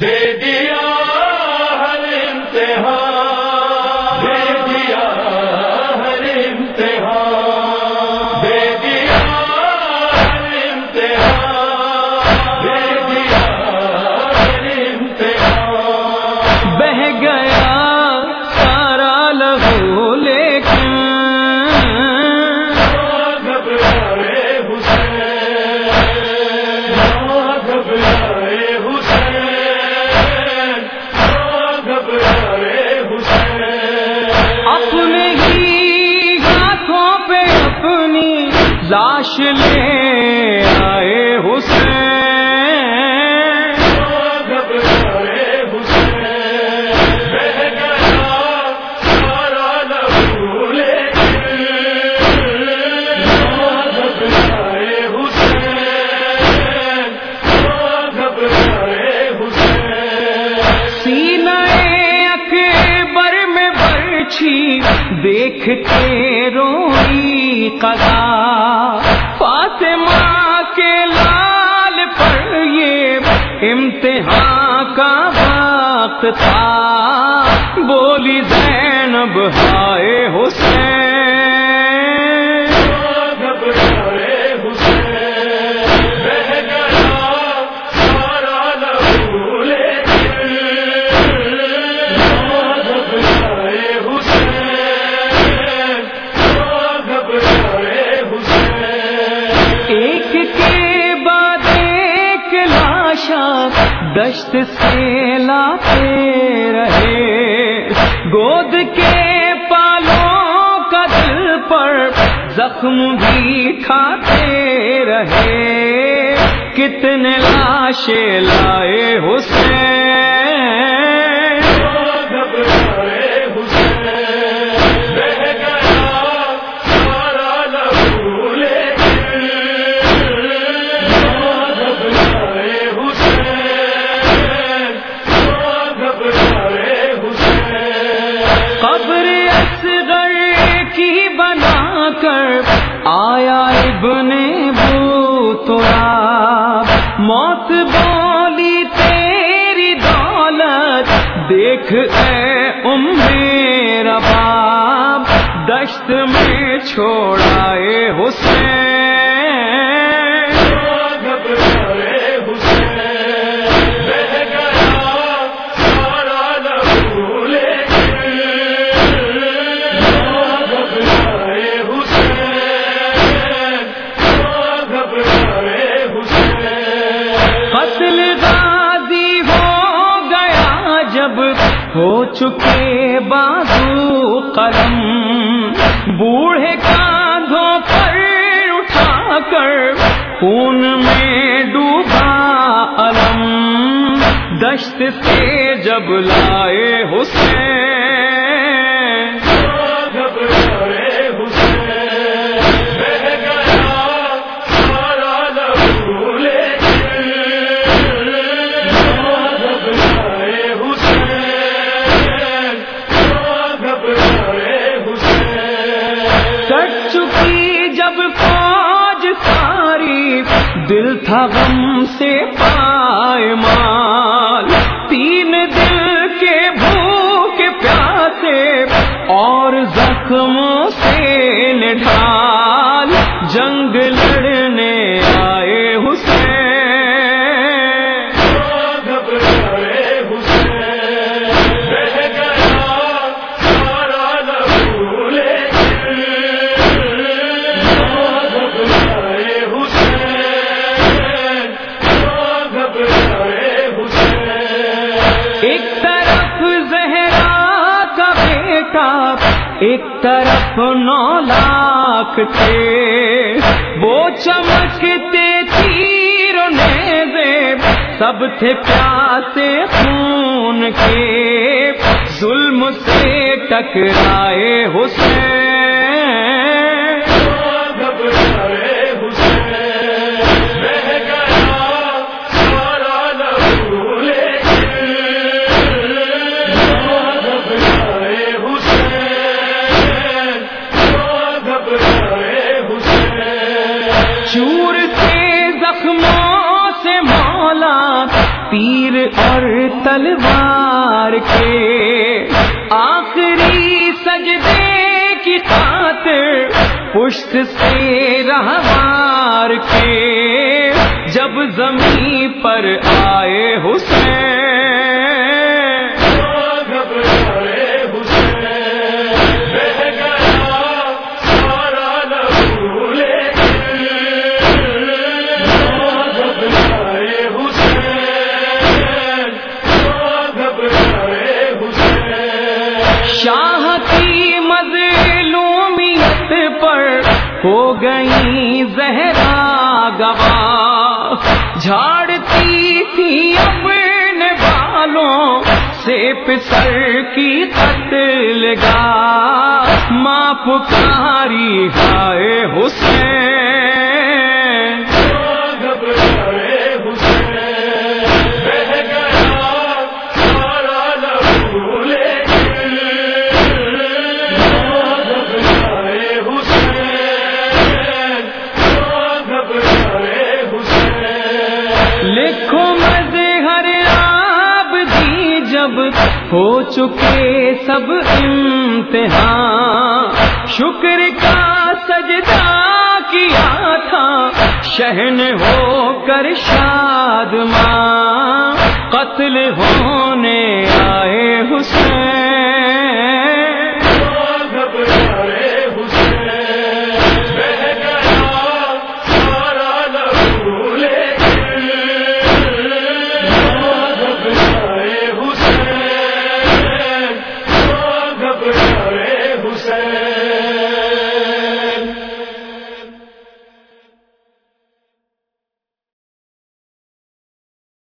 دے دیا لاش لے آئے حسین۔ گھبرائے سینہ اکبر میں برچھی دیکھ کے روئی قضا۔ فاطمہ کے لال پر یہ امتحان کا وقت تھا۔ بولی زینب ہائے حسین۔ دشت سے لاتے رہے۔ گود کے پالوں کا دل پر زخم بھی کھاتے رہے۔ کتنے لاشیں لائے حسین آیا ابن بوترا موت بولی تیری دولت، دیکھ اے ام میرا باپ دشت میں چھوڑائے حسین۔ چکے بازو قلم، بوڑھے کاندھوں پر اٹھا کر خون میں ڈوبا علم۔ دشت سے جب لائے حسین تھا غم سے پائے مال تین دل کے بھوک پیاسے اور زخموں طرف نو لاکھ تھے۔ وہ چمکتے تیر نیزے، سب تھے پیاسے خون کے۔ ظلم سے ٹکرائے حسین۔ تلوار کے آخری سجدے کی خاطر پشت سے رہوار کے جب زمین پر آئے ہو گئی زہرا گواہ۔ جھاڑتی تھی اپنے بالوں سے پسر کی قتل گا ماں پکاری ہائے حسین۔ چکے سب امتحان شکر کا سجدہ کیا تھا، شہن ہو کر شاد ماں۔ قتل ہونے آئے حسین۔